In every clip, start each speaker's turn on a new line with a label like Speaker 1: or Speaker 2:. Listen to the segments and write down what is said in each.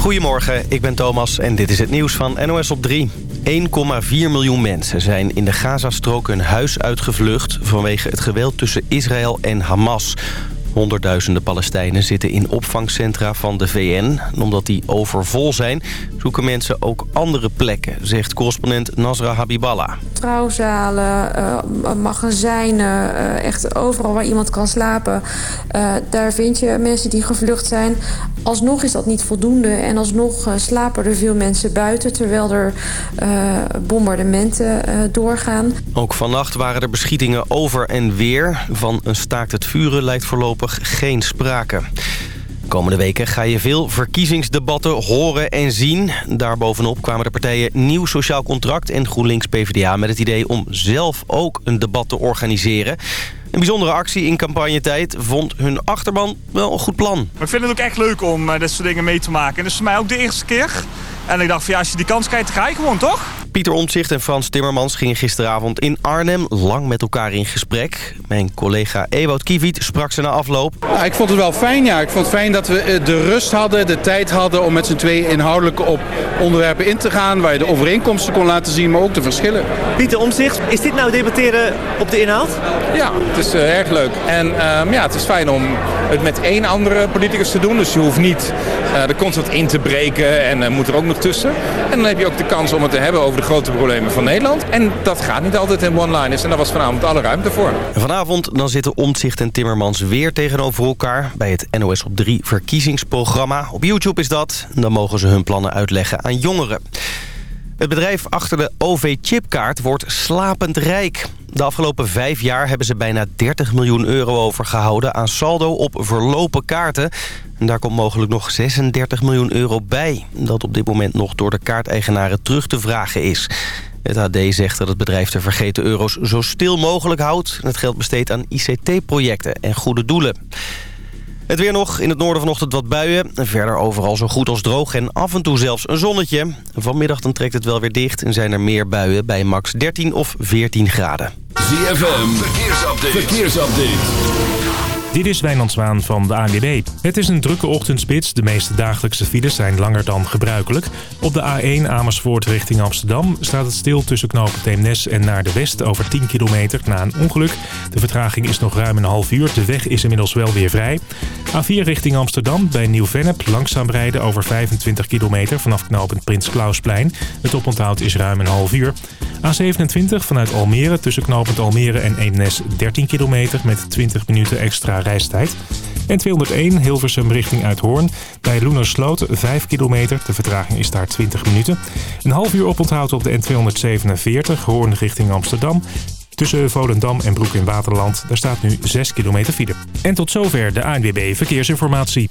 Speaker 1: Goedemorgen, ik ben Thomas en dit is het nieuws van NOS op 3. 1,4 miljoen mensen zijn in de Gazastrook hun huis uitgevlucht... vanwege het geweld tussen Israël en Hamas. Honderdduizenden Palestijnen zitten in opvangcentra van de VN. omdat die overvol zijn, zoeken mensen ook andere plekken... zegt correspondent Nasra Habiballah.
Speaker 2: Trouwzalen, uh, magazijnen, uh, echt overal waar iemand kan slapen. Daar vind je mensen die gevlucht zijn. Alsnog is dat niet voldoende en alsnog slapen er veel mensen buiten... terwijl er bombardementen doorgaan.
Speaker 1: Ook vannacht waren er beschietingen over en weer. Van een staakt het vuren lijkt voorlopig geen sprake. Komende weken ga je veel verkiezingsdebatten horen en zien. Daarbovenop kwamen de partijen Nieuw Sociaal Contract en GroenLinks PvdA... met het idee om zelf ook een debat te organiseren. Een bijzondere actie in campagnetijd vond hun achterban wel een goed plan.
Speaker 3: Ik vind het ook echt leuk om uh, dit soort dingen mee te maken. En dat is voor mij ook de eerste keer. En ik dacht van ja, als je die kans krijgt, dan ga je gewoon, toch?
Speaker 1: Pieter Omtzigt en Frans Timmermans gingen gisteravond in Arnhem lang met elkaar in gesprek. Mijn collega Ewout Kiewiet sprak ze na afloop.
Speaker 4: Ik vond het wel fijn, ja. Ik vond het fijn dat we eh, de rust hadden, de tijd hadden om met z'n tweeën inhoudelijk op onderwerpen in te gaan. Waar je de overeenkomsten kon laten zien, maar ook de verschillen.
Speaker 5: Pieter Omtzigt, is dit nou debatteren op de inhoud?
Speaker 4: Ja, het is uh, erg leuk. En um, ja, het is fijn om het met één andere politicus te doen. Dus je hoeft niet uh, er constant in te breken en uh, moet er ook nog tussen. En dan heb je ook de kans om het te hebben over de grote problemen van Nederland. En dat gaat niet altijd in one-liners. En daar was vanavond alle ruimte voor.
Speaker 1: Vanavond dan zitten Omtzigt en Timmermans weer tegenover elkaar... bij het NOS op 3 verkiezingsprogramma. Op YouTube is dat. Dan mogen ze hun plannen uitleggen aan jongeren. Het bedrijf achter de OV-chipkaart wordt slapend rijk. De afgelopen vijf jaar hebben ze bijna 30 miljoen euro overgehouden... aan saldo op verlopen kaarten. En daar komt mogelijk nog 36 miljoen euro bij... dat op dit moment nog door de kaarteigenaren terug te vragen is. Het AD zegt dat het bedrijf de vergeten euro's zo stil mogelijk houdt... en het geld besteedt aan ICT-projecten en goede doelen. Het weer nog. In het noorden vanochtend wat buien. Verder overal zo goed als droog en af en toe zelfs een zonnetje. Vanmiddag dan trekt het wel weer dicht en zijn er meer buien bij max 13 of 14 graden.
Speaker 6: ZFM, verkeersupdate. verkeersupdate.
Speaker 7: Dit is Wijnand Zwaan van de ANWB. Het is een drukke ochtendspits. De meeste dagelijkse files zijn langer dan gebruikelijk. Op de A1 Amersfoort richting Amsterdam staat het stil tussen knopen Teemnes en naar de west over 10 kilometer na een ongeluk. De vertraging is nog ruim een half uur. De weg is inmiddels wel weer vrij. A4 richting Amsterdam bij Nieuw-Vennep langzaam rijden over 25 kilometer vanaf knooppunt Prins Klausplein. Het oponthoud is ruim een half uur. A27 vanuit Almere tussen knooppunt Almere en Eemnes 13 kilometer met 20 minuten extra reistijd. En 201 Hilversum richting Uithoorn. Bij Loenersloot 5 kilometer. De vertraging is daar 20 minuten. Een half uur oponthoud op de N247 Hoorn richting Amsterdam. Tussen Volendam en Broek in Waterland. Daar staat nu 6 kilometer file. En tot zover de ANWB Verkeersinformatie.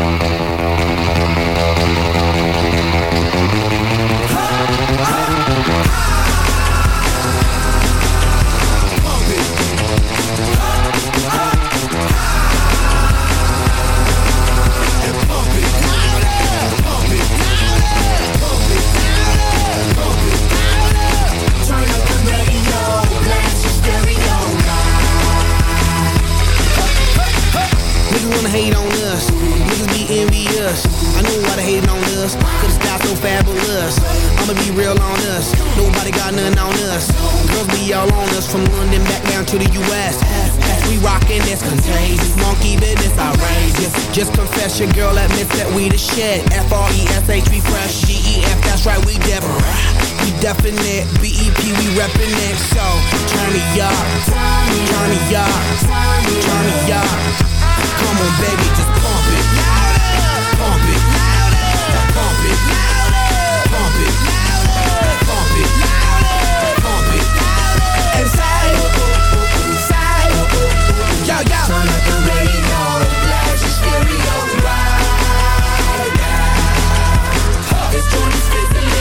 Speaker 8: Hate on us. Niggas be envious. I know why they hating on us. Cause it's so fabulous. I'ma be real on us. Nobody got nothing on us. Girls be all on us from London back down to the US. We rockin' this contagious. Monkey business outrageous. Just confess your girl admits that we the shit. F-R-E-S-H, we fresh. G-E-F, that's right, we different. We definite. B-E-P, we reppin' it. So, turn me up. Turn me up. Turn me up. Come on, baby, just pump it. Louder. Pump it. Louder. Pump it. Louder. Pump it. Louder. Pump it. Louder. Pump it. Louder. And say, Inside. Yo, yo. Turn up the radio. Blast stereo right now. Huh. Sizzling. Sizzling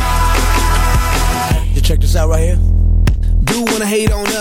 Speaker 8: right. You check this
Speaker 9: out right here.
Speaker 8: Do wanna hate on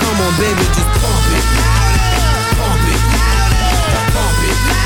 Speaker 8: Come on, baby, just pump it. Pump it. Pump it.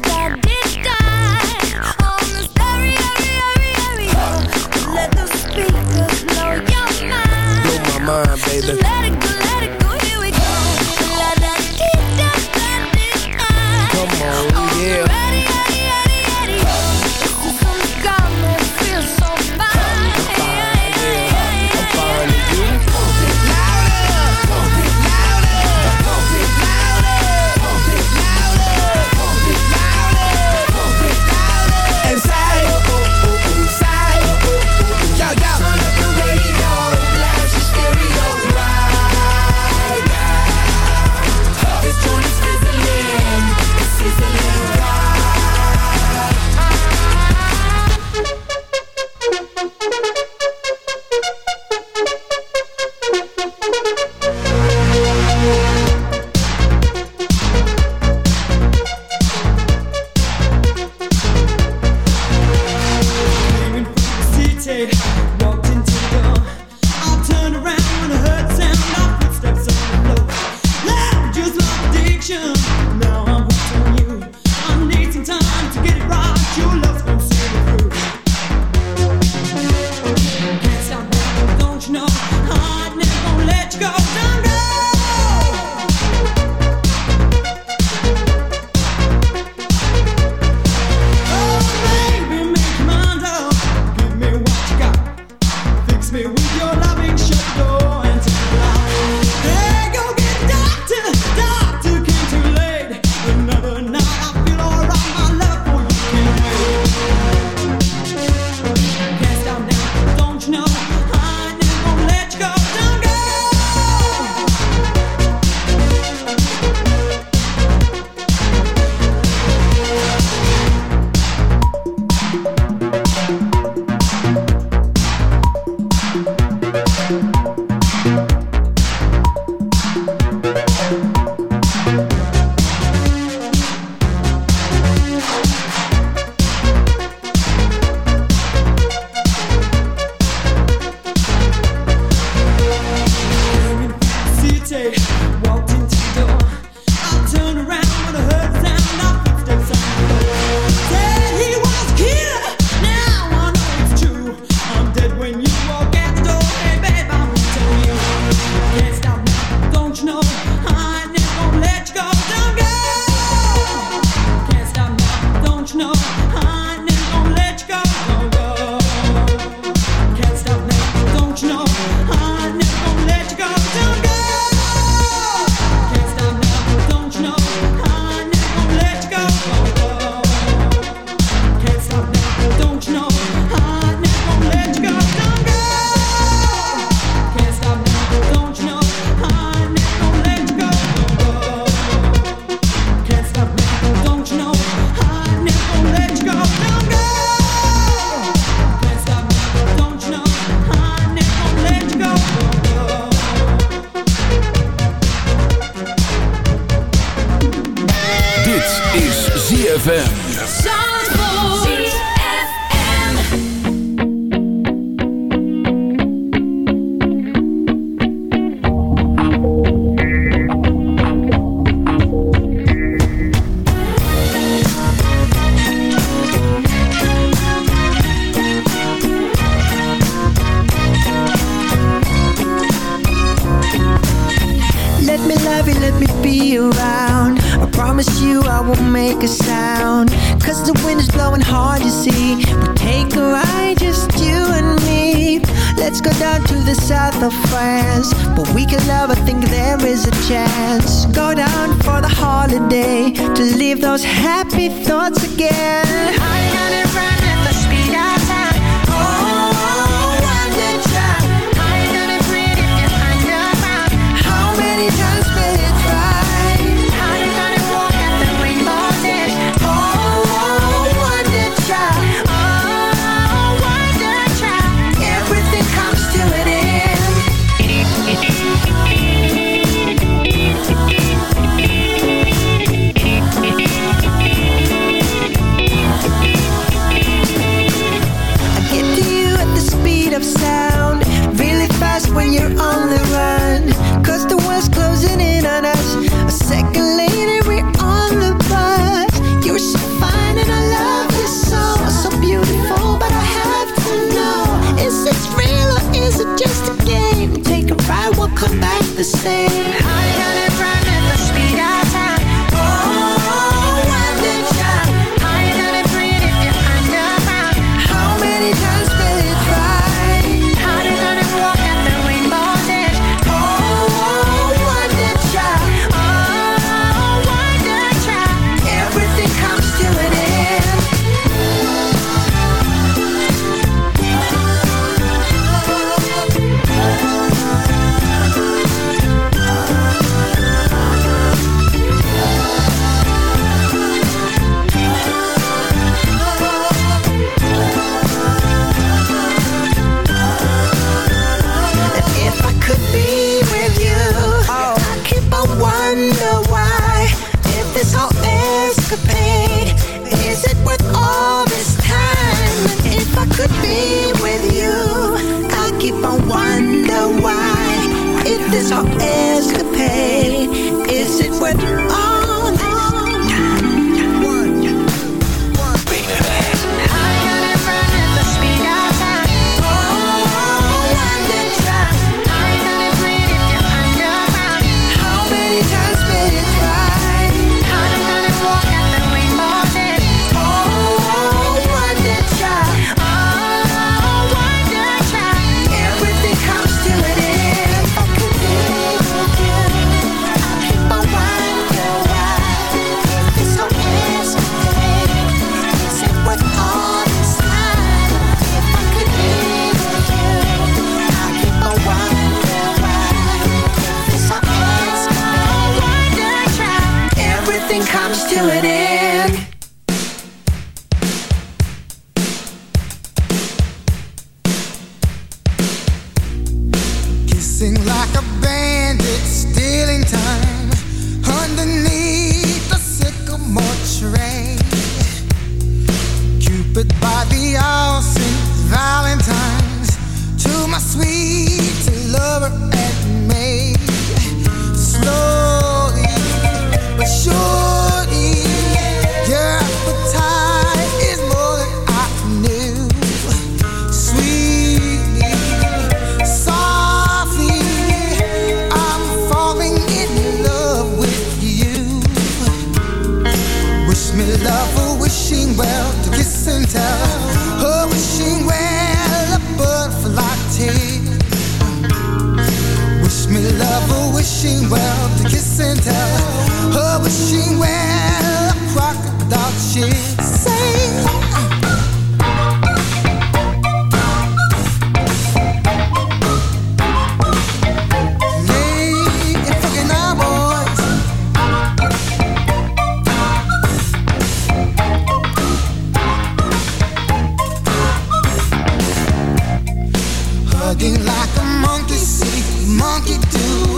Speaker 10: Like
Speaker 11: a
Speaker 12: monkey see, monkey do.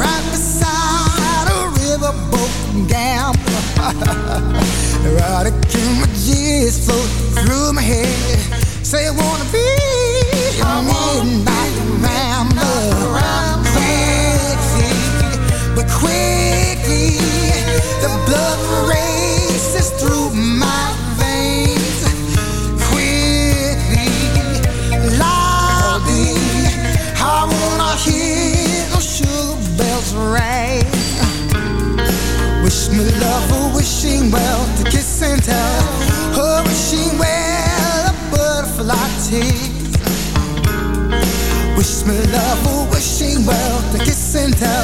Speaker 12: Right beside a riverboat gambler. Through my head. Say I wanna be a midnight but quickly the blood races through my tears. Wish me love, oh, wishing well, the
Speaker 13: kissing tell.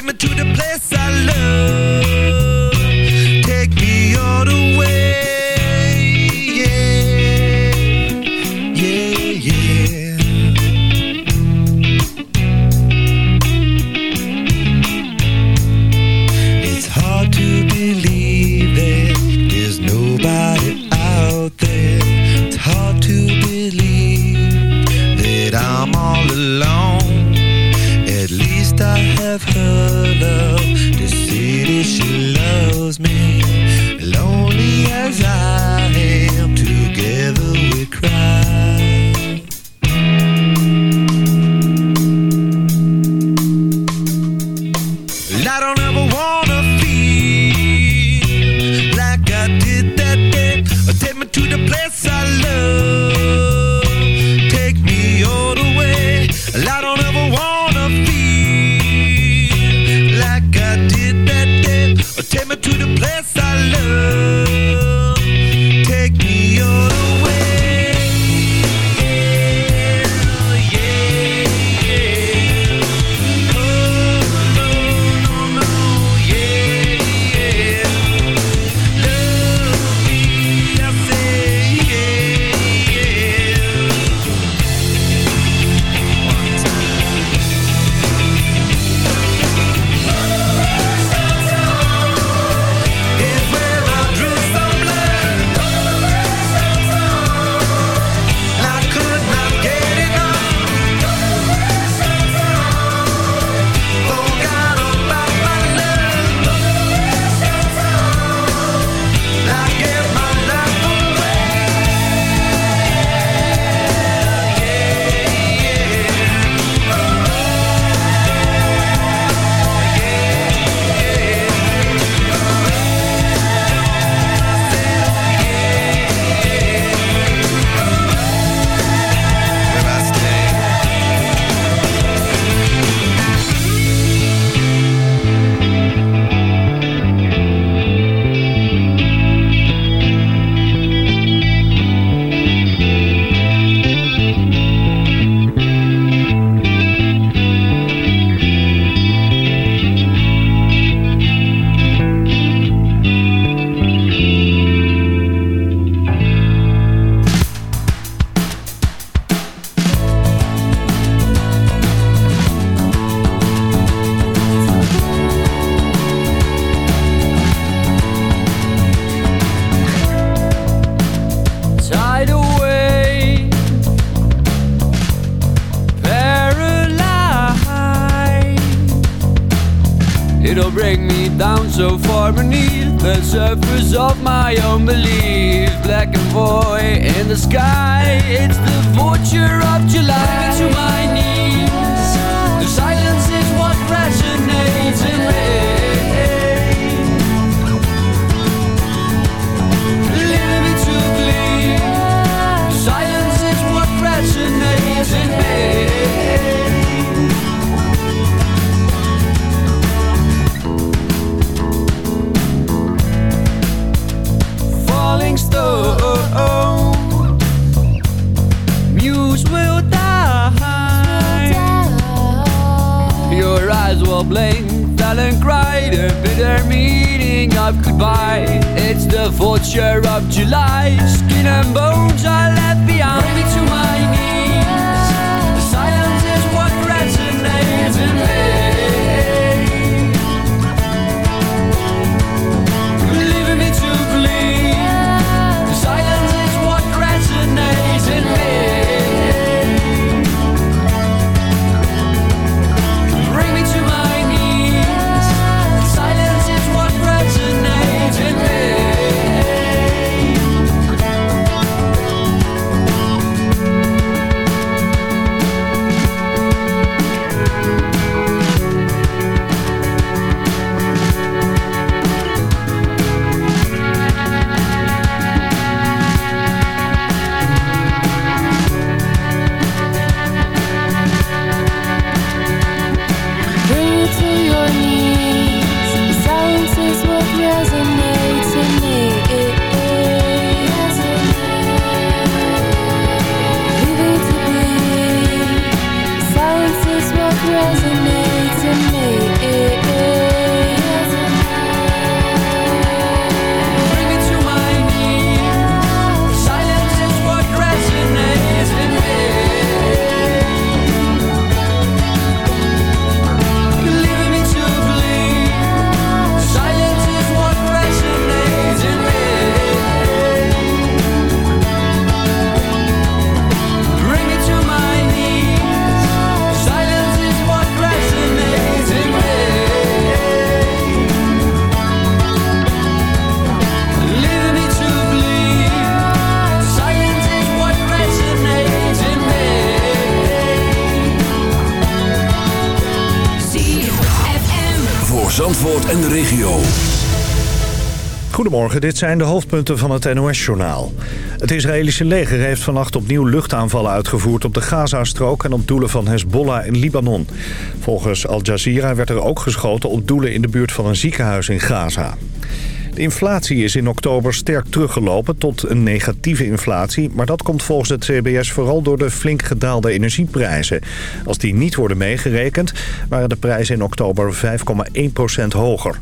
Speaker 13: Take me to the
Speaker 14: Will blink, fell and cry the bitter meaning of goodbye. It's the vulture of July. Skin and bones are left behind. Bring me to my knees.
Speaker 6: En de regio.
Speaker 15: Goedemorgen, dit zijn de hoofdpunten van het NOS-journaal. Het Israëlische leger heeft vannacht opnieuw luchtaanvallen uitgevoerd op de Gaza-strook en op doelen van Hezbollah in Libanon. Volgens Al Jazeera werd er ook geschoten op doelen in de buurt van een ziekenhuis in Gaza. De inflatie is in oktober sterk teruggelopen tot een negatieve inflatie... maar dat komt volgens het CBS vooral door de flink gedaalde energieprijzen. Als die niet worden meegerekend, waren de prijzen in oktober 5,1% hoger.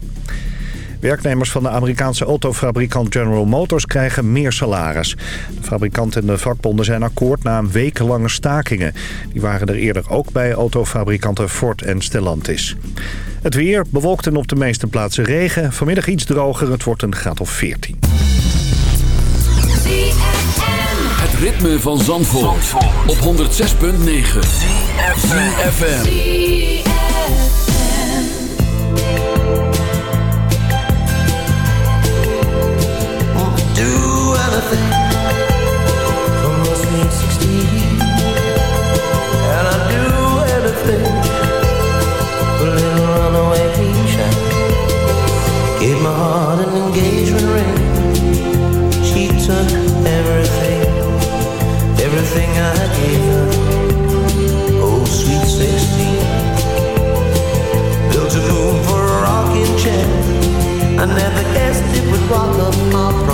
Speaker 15: Werknemers van de Amerikaanse autofabrikant General Motors krijgen meer salaris. De fabrikant en de vakbonden zijn akkoord na een wekenlange stakingen. Die waren er eerder ook bij autofabrikanten Ford en Stellantis. Het weer bewolkt en op de meeste plaatsen regen. Vanmiddag iets droger, het wordt een graad of 14.
Speaker 6: Het ritme van Zandvoort, op 106.9. FM.
Speaker 10: do anything I
Speaker 16: never guessed it would rock
Speaker 10: them up.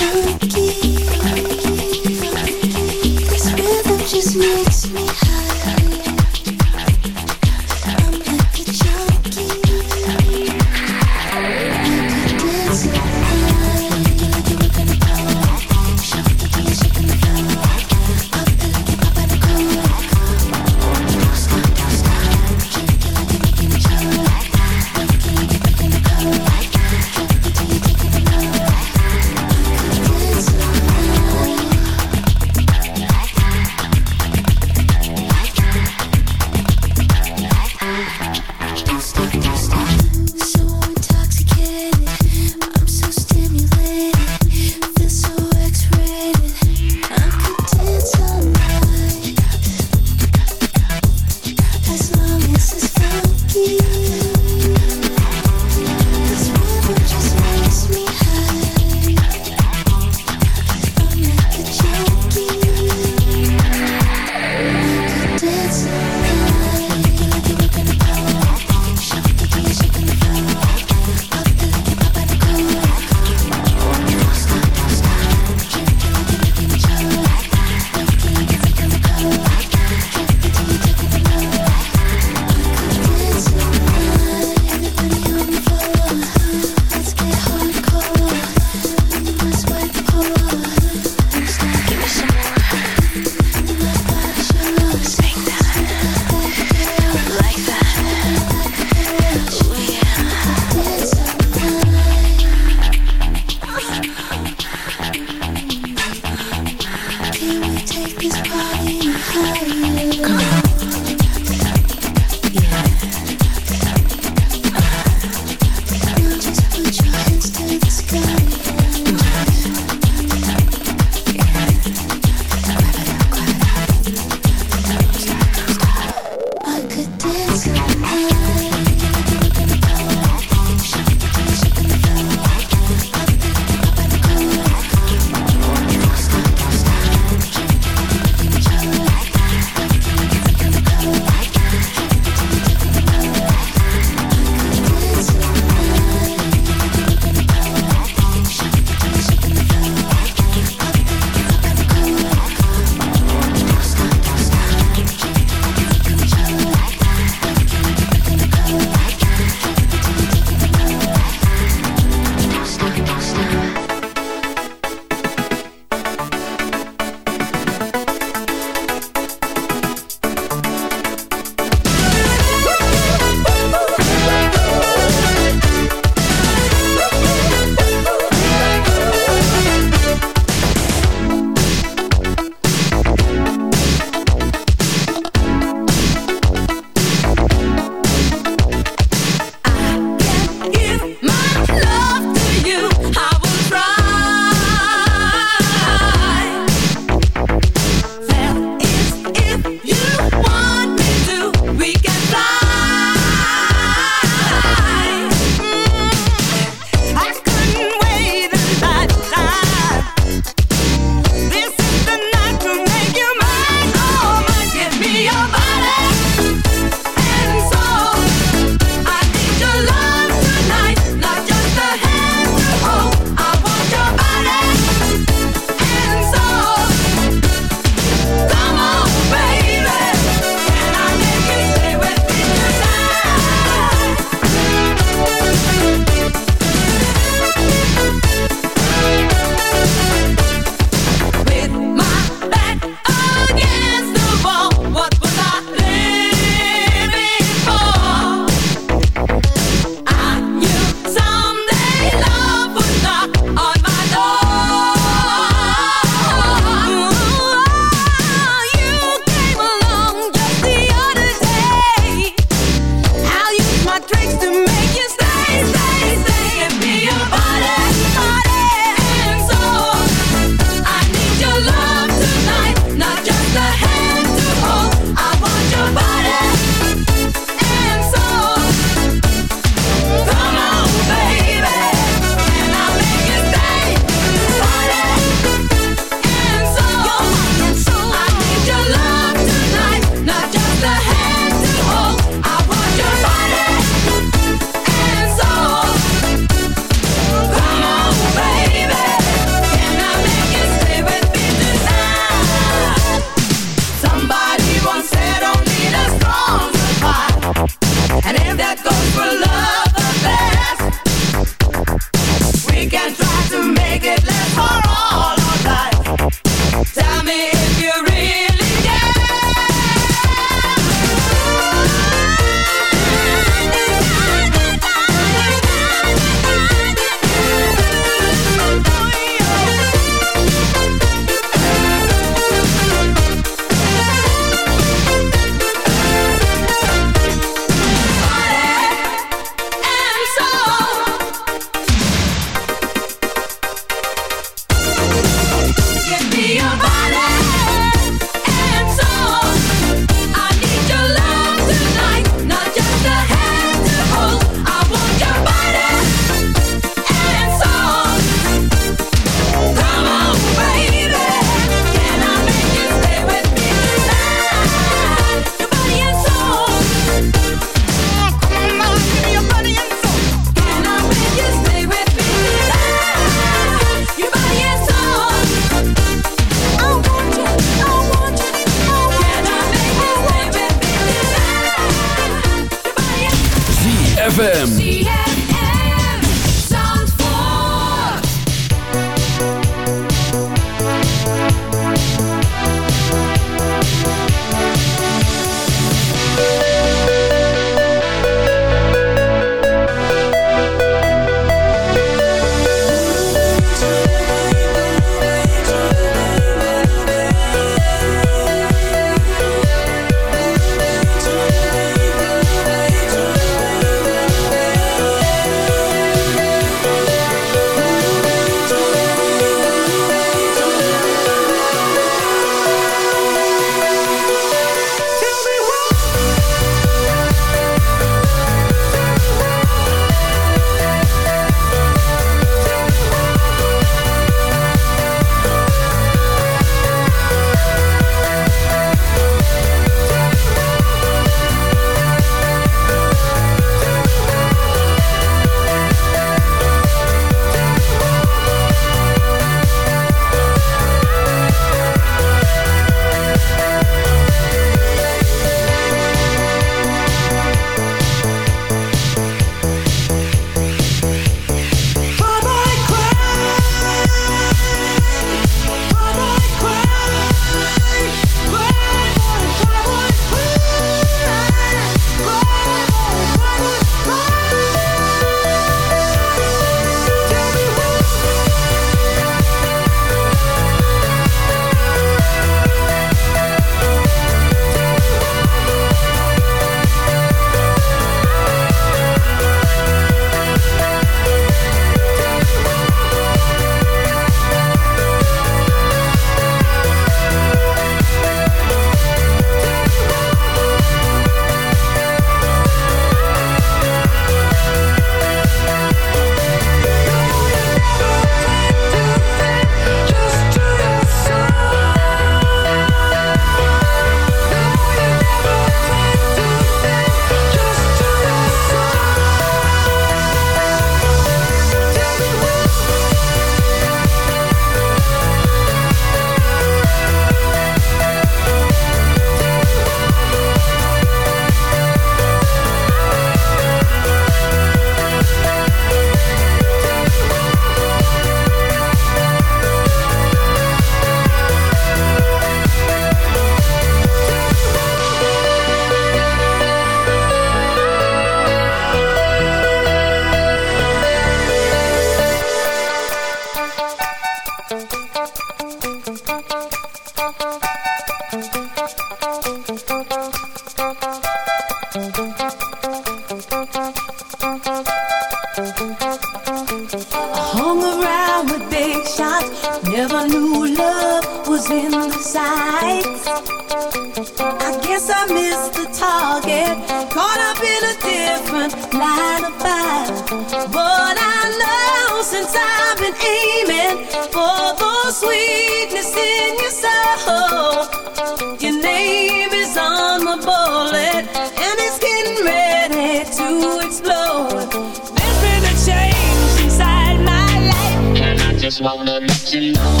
Speaker 10: Wanna let you know.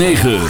Speaker 13: 9.